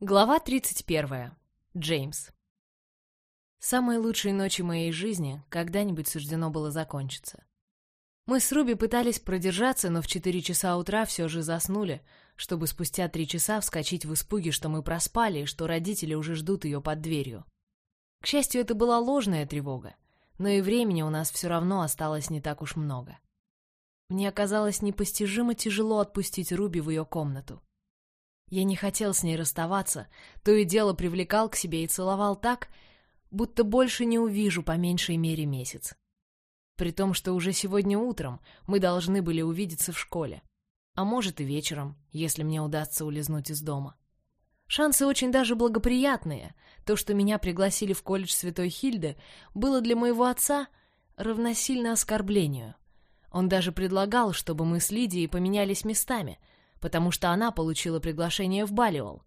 Глава 31. Джеймс. Самой лучшей ночи моей жизни когда-нибудь суждено было закончиться. Мы с Руби пытались продержаться, но в 4 часа утра все же заснули, чтобы спустя 3 часа вскочить в испуге, что мы проспали и что родители уже ждут ее под дверью. К счастью, это была ложная тревога, но и времени у нас все равно осталось не так уж много. Мне оказалось непостижимо тяжело отпустить Руби в ее комнату. Я не хотел с ней расставаться, то и дело привлекал к себе и целовал так, будто больше не увижу по меньшей мере месяц. При том, что уже сегодня утром мы должны были увидеться в школе. А может и вечером, если мне удастся улизнуть из дома. Шансы очень даже благоприятные. То, что меня пригласили в колледж Святой Хильды, было для моего отца равносильно оскорблению. Он даже предлагал, чтобы мы с Лидией поменялись местами — потому что она получила приглашение в Балиол.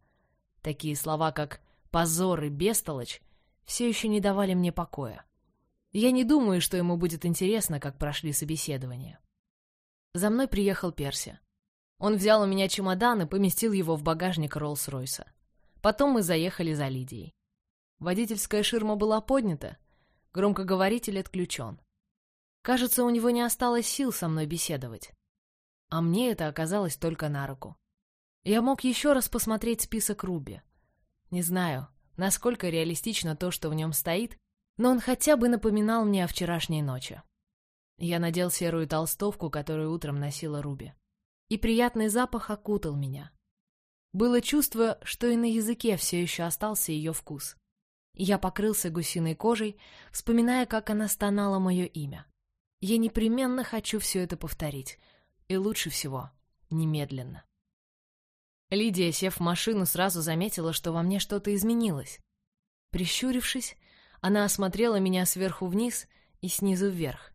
Такие слова, как «позор» и «бестолочь» все еще не давали мне покоя. Я не думаю, что ему будет интересно, как прошли собеседования. За мной приехал Перси. Он взял у меня чемодан и поместил его в багажник Роллс-Ройса. Потом мы заехали за Лидией. Водительская ширма была поднята, громкоговоритель отключен. Кажется, у него не осталось сил со мной беседовать а мне это оказалось только на руку. Я мог еще раз посмотреть список Руби. Не знаю, насколько реалистично то, что в нем стоит, но он хотя бы напоминал мне о вчерашней ночи. Я надел серую толстовку, которую утром носила Руби. И приятный запах окутал меня. Было чувство, что и на языке все еще остался ее вкус. Я покрылся гусиной кожей, вспоминая, как она стонала мое имя. Я непременно хочу все это повторить — и лучше всего немедленно. Лидия, сев в машину, сразу заметила, что во мне что-то изменилось. Прищурившись, она осмотрела меня сверху вниз и снизу вверх.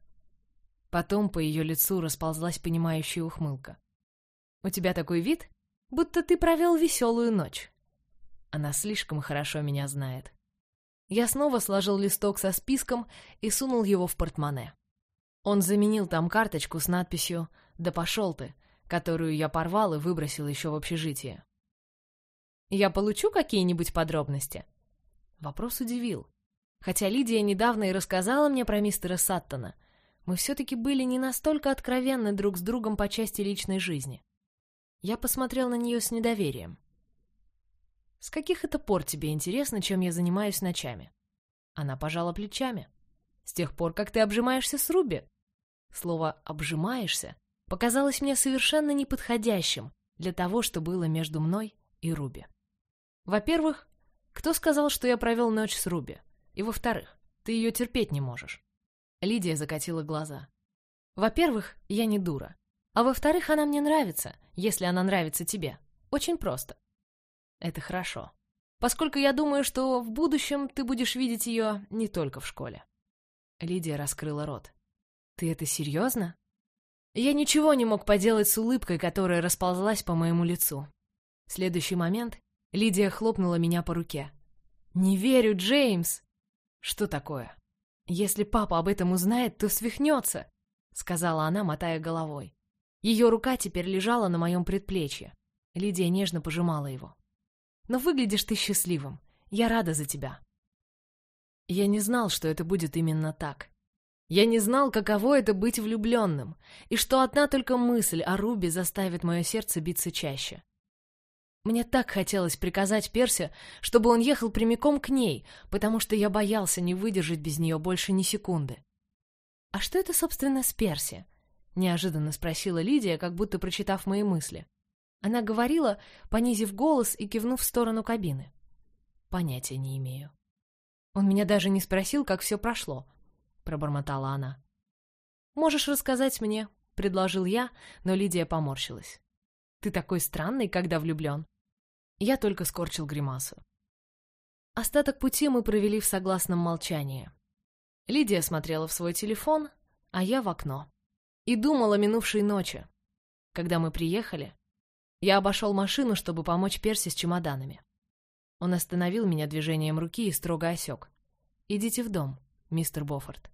Потом по ее лицу расползлась понимающая ухмылка. «У тебя такой вид, будто ты провел веселую ночь». Она слишком хорошо меня знает. Я снова сложил листок со списком и сунул его в портмоне. Он заменил там карточку с надписью «Да пошел ты», которую я порвал и выбросил еще в общежитие. «Я получу какие-нибудь подробности?» Вопрос удивил. Хотя Лидия недавно и рассказала мне про мистера Саттона, мы все-таки были не настолько откровенны друг с другом по части личной жизни. Я посмотрел на нее с недоверием. «С каких это пор тебе интересно, чем я занимаюсь ночами?» Она пожала плечами. «С тех пор, как ты обжимаешься с Руби». Слово «обжимаешься» показалось мне совершенно неподходящим для того, что было между мной и Руби. Во-первых, кто сказал, что я провел ночь с Руби? И во-вторых, ты ее терпеть не можешь. Лидия закатила глаза. Во-первых, я не дура. А во-вторых, она мне нравится, если она нравится тебе. Очень просто. Это хорошо. Поскольку я думаю, что в будущем ты будешь видеть ее не только в школе. Лидия раскрыла рот. Ты это серьезно? Я ничего не мог поделать с улыбкой, которая расползлась по моему лицу. В следующий момент Лидия хлопнула меня по руке. «Не верю, Джеймс!» «Что такое?» «Если папа об этом узнает, то свихнется», — сказала она, мотая головой. Ее рука теперь лежала на моем предплечье. Лидия нежно пожимала его. «Но выглядишь ты счастливым. Я рада за тебя». Я не знал, что это будет именно так. Я не знал, каково это быть влюбленным, и что одна только мысль о Руби заставит мое сердце биться чаще. Мне так хотелось приказать Персе, чтобы он ехал прямиком к ней, потому что я боялся не выдержать без нее больше ни секунды. «А что это, собственно, с Перси?» — неожиданно спросила Лидия, как будто прочитав мои мысли. Она говорила, понизив голос и кивнув в сторону кабины. «Понятия не имею». Он меня даже не спросил, как все прошло — пробормотала она. «Можешь рассказать мне», — предложил я, но Лидия поморщилась. «Ты такой странный, когда влюблен». Я только скорчил гримасу. Остаток пути мы провели в согласном молчании. Лидия смотрела в свой телефон, а я в окно. И думала о минувшей ночи. Когда мы приехали, я обошел машину, чтобы помочь Перси с чемоданами. Он остановил меня движением руки и строго осек. «Идите в дом, мистер Боффорд».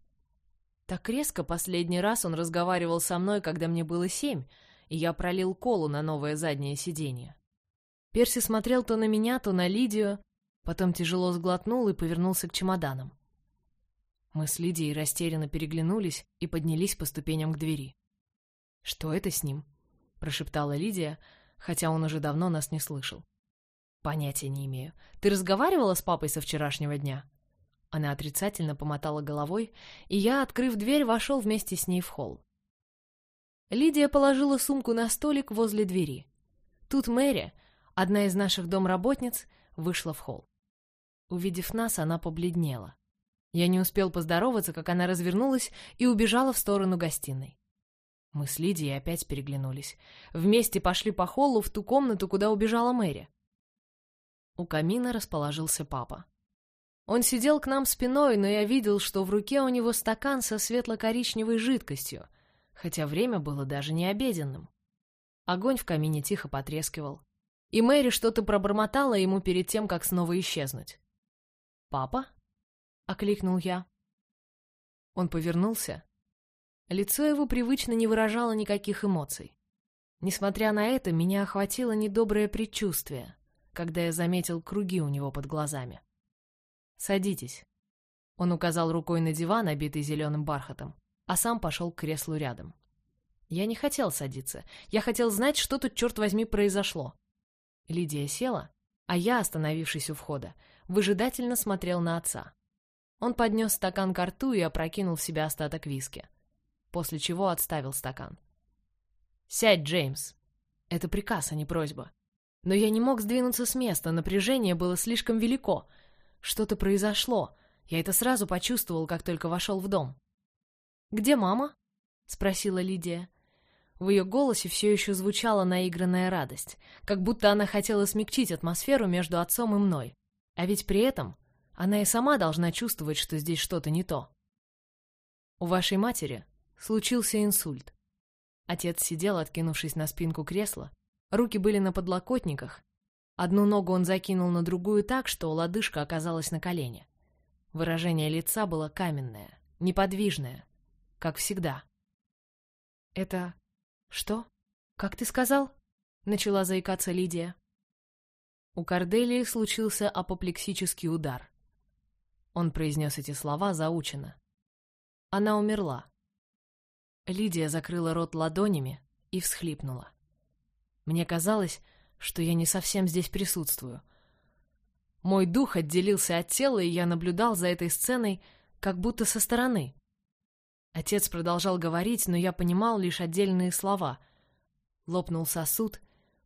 Так резко последний раз он разговаривал со мной, когда мне было семь, и я пролил колу на новое заднее сиденье. Перси смотрел то на меня, то на Лидию, потом тяжело сглотнул и повернулся к чемоданам. Мы с Лидией растерянно переглянулись и поднялись по ступеням к двери. «Что это с ним?» — прошептала Лидия, хотя он уже давно нас не слышал. «Понятия не имею. Ты разговаривала с папой со вчерашнего дня?» Она отрицательно помотала головой, и я, открыв дверь, вошел вместе с ней в холл. Лидия положила сумку на столик возле двери. Тут Мэри, одна из наших домработниц, вышла в холл. Увидев нас, она побледнела. Я не успел поздороваться, как она развернулась и убежала в сторону гостиной. Мы с Лидией опять переглянулись. Вместе пошли по холлу в ту комнату, куда убежала Мэри. У камина расположился папа. Он сидел к нам спиной, но я видел, что в руке у него стакан со светло-коричневой жидкостью, хотя время было даже не обеденным. Огонь в камине тихо потрескивал. И Мэри что-то пробормотала ему перед тем, как снова исчезнуть. «Папа?» — окликнул я. Он повернулся. Лицо его привычно не выражало никаких эмоций. Несмотря на это, меня охватило недоброе предчувствие, когда я заметил круги у него под глазами. «Садитесь». Он указал рукой на диван, обитый зеленым бархатом, а сам пошел к креслу рядом. Я не хотел садиться. Я хотел знать, что тут, черт возьми, произошло. Лидия села, а я, остановившись у входа, выжидательно смотрел на отца. Он поднес стакан к рту и опрокинул в себя остаток виски, после чего отставил стакан. «Сядь, Джеймс!» Это приказ, а не просьба. Но я не мог сдвинуться с места, напряжение было слишком велико. Что-то произошло. Я это сразу почувствовал, как только вошел в дом. «Где мама?» — спросила Лидия. В ее голосе все еще звучала наигранная радость, как будто она хотела смягчить атмосферу между отцом и мной. А ведь при этом она и сама должна чувствовать, что здесь что-то не то. У вашей матери случился инсульт. Отец сидел, откинувшись на спинку кресла. Руки были на подлокотниках. Одну ногу он закинул на другую так, что лодыжка оказалась на колене. Выражение лица было каменное, неподвижное, как всегда. «Это «Что? Как ты сказал?» — начала заикаться Лидия. У Корделии случился апоплексический удар. Он произнес эти слова заучено. Она умерла. Лидия закрыла рот ладонями и всхлипнула. Мне казалось, что я не совсем здесь присутствую. Мой дух отделился от тела, и я наблюдал за этой сценой как будто со стороны. Отец продолжал говорить, но я понимал лишь отдельные слова. Лопнул сосуд,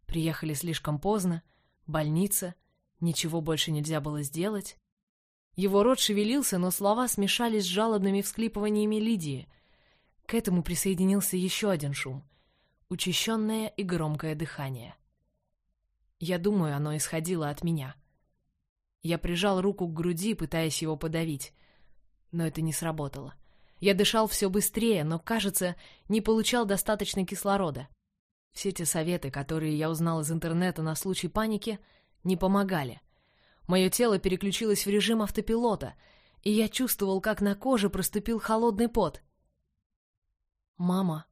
приехали слишком поздно, больница, ничего больше нельзя было сделать. Его рот шевелился, но слова смешались с жалобными всклипываниями Лидии. К этому присоединился еще один шум — учащенное и громкое дыхание. Я думаю, оно исходило от меня. Я прижал руку к груди, пытаясь его подавить, но это не сработало — я дышал все быстрее, но, кажется, не получал достаточно кислорода. Все те советы, которые я узнал из интернета на случай паники, не помогали. Мое тело переключилось в режим автопилота, и я чувствовал, как на коже проступил холодный пот. Мама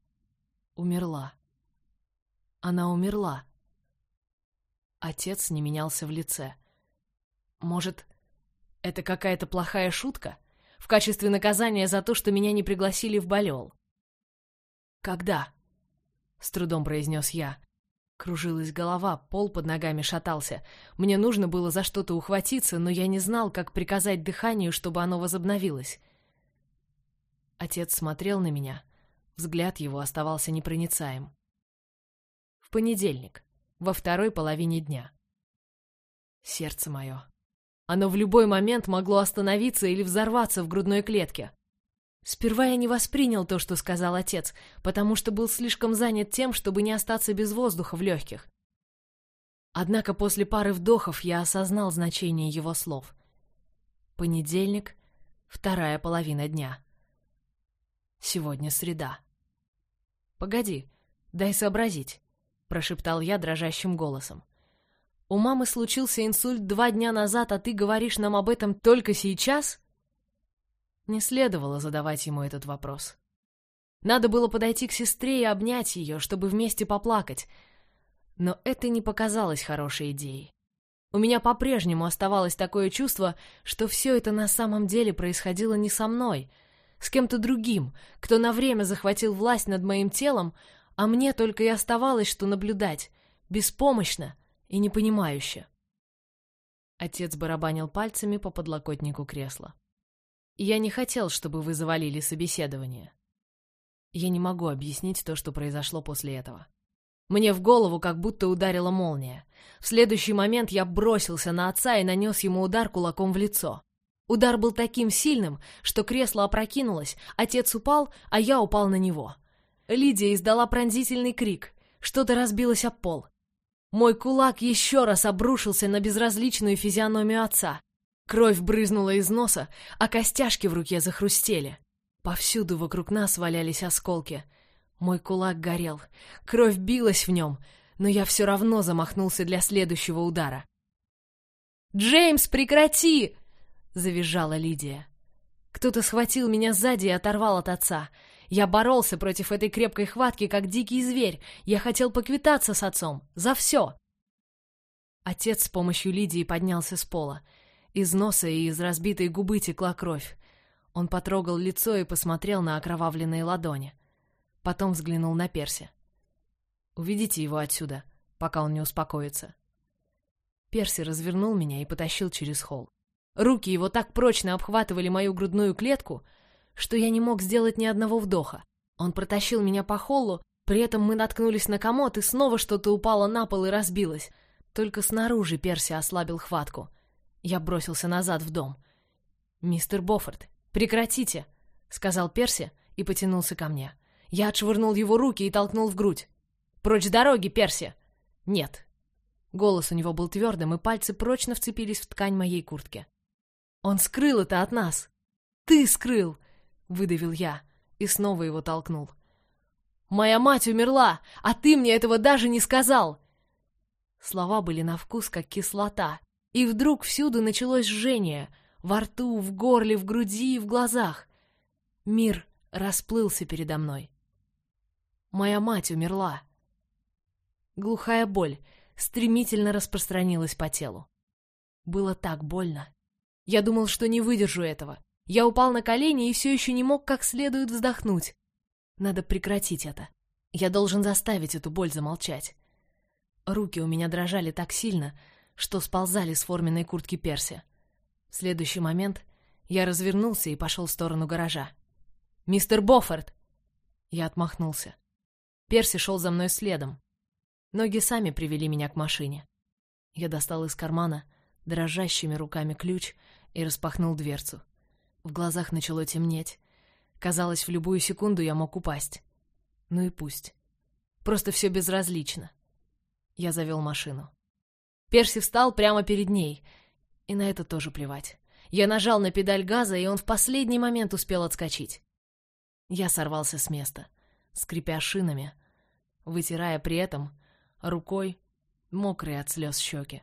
умерла. Она умерла. Отец не менялся в лице. Может, это какая-то плохая шутка? в качестве наказания за то, что меня не пригласили в балел. «Когда?» — с трудом произнес я. Кружилась голова, пол под ногами шатался. Мне нужно было за что-то ухватиться, но я не знал, как приказать дыханию, чтобы оно возобновилось. Отец смотрел на меня. Взгляд его оставался непроницаем. В понедельник, во второй половине дня. Сердце мое. Оно в любой момент могло остановиться или взорваться в грудной клетке. Сперва я не воспринял то, что сказал отец, потому что был слишком занят тем, чтобы не остаться без воздуха в легких. Однако после пары вдохов я осознал значение его слов. Понедельник, вторая половина дня. Сегодня среда. «Погоди, дай сообразить», — прошептал я дрожащим голосом. У мамы случился инсульт два дня назад, а ты говоришь нам об этом только сейчас? Не следовало задавать ему этот вопрос. Надо было подойти к сестре и обнять ее, чтобы вместе поплакать. Но это не показалось хорошей идеей. У меня по-прежнему оставалось такое чувство, что все это на самом деле происходило не со мной, с кем-то другим, кто на время захватил власть над моим телом, а мне только и оставалось, что наблюдать, беспомощно и непонимающе. Отец барабанил пальцами по подлокотнику кресла. «Я не хотел, чтобы вы завалили собеседование. Я не могу объяснить то, что произошло после этого. Мне в голову как будто ударила молния. В следующий момент я бросился на отца и нанес ему удар кулаком в лицо. Удар был таким сильным, что кресло опрокинулось, отец упал, а я упал на него. Лидия издала пронзительный крик. Что-то разбилось об пол. Мой кулак еще раз обрушился на безразличную физиономию отца. Кровь брызнула из носа, а костяшки в руке захрустели. Повсюду вокруг нас валялись осколки. Мой кулак горел, кровь билась в нем, но я все равно замахнулся для следующего удара. «Джеймс, прекрати!» — завизжала Лидия. Кто-то схватил меня сзади и оторвал от отца. Я боролся против этой крепкой хватки, как дикий зверь. Я хотел поквитаться с отцом. За все. Отец с помощью Лидии поднялся с пола. Из носа и из разбитой губы текла кровь. Он потрогал лицо и посмотрел на окровавленные ладони. Потом взглянул на Перси. «Уведите его отсюда, пока он не успокоится». Перси развернул меня и потащил через холл. Руки его так прочно обхватывали мою грудную клетку, что я не мог сделать ни одного вдоха. Он протащил меня по холлу, при этом мы наткнулись на комод, и снова что-то упало на пол и разбилось. Только снаружи Перси ослабил хватку. Я бросился назад в дом. «Мистер Боффорд, «Прекратите!» — сказал Перси и потянулся ко мне. Я отшвырнул его руки и толкнул в грудь. «Прочь дороги, Перси!» «Нет!» Голос у него был твердым, и пальцы прочно вцепились в ткань моей куртки. «Он скрыл это от нас!» «Ты скрыл!» — выдавил я и снова его толкнул. «Моя мать умерла, а ты мне этого даже не сказал!» Слова были на вкус, как кислота, и вдруг всюду началось жжение — во рту, в горле, в груди и в глазах. Мир расплылся передо мной. Моя мать умерла. Глухая боль стремительно распространилась по телу. Было так больно. Я думал, что не выдержу этого. Я упал на колени и все еще не мог как следует вздохнуть. Надо прекратить это. Я должен заставить эту боль замолчать. Руки у меня дрожали так сильно, что сползали с форменной куртки Перси. В следующий момент я развернулся и пошел в сторону гаража. «Мистер Боффорд!» Я отмахнулся. Перси шел за мной следом. Ноги сами привели меня к машине. Я достал из кармана дрожащими руками ключ и распахнул дверцу. В глазах начало темнеть. Казалось, в любую секунду я мог упасть. Ну и пусть. Просто все безразлично. Я завел машину. Перси встал прямо перед ней — и на это тоже плевать. Я нажал на педаль газа, и он в последний момент успел отскочить. Я сорвался с места, скрипя шинами, вытирая при этом рукой мокрые от слез щеки.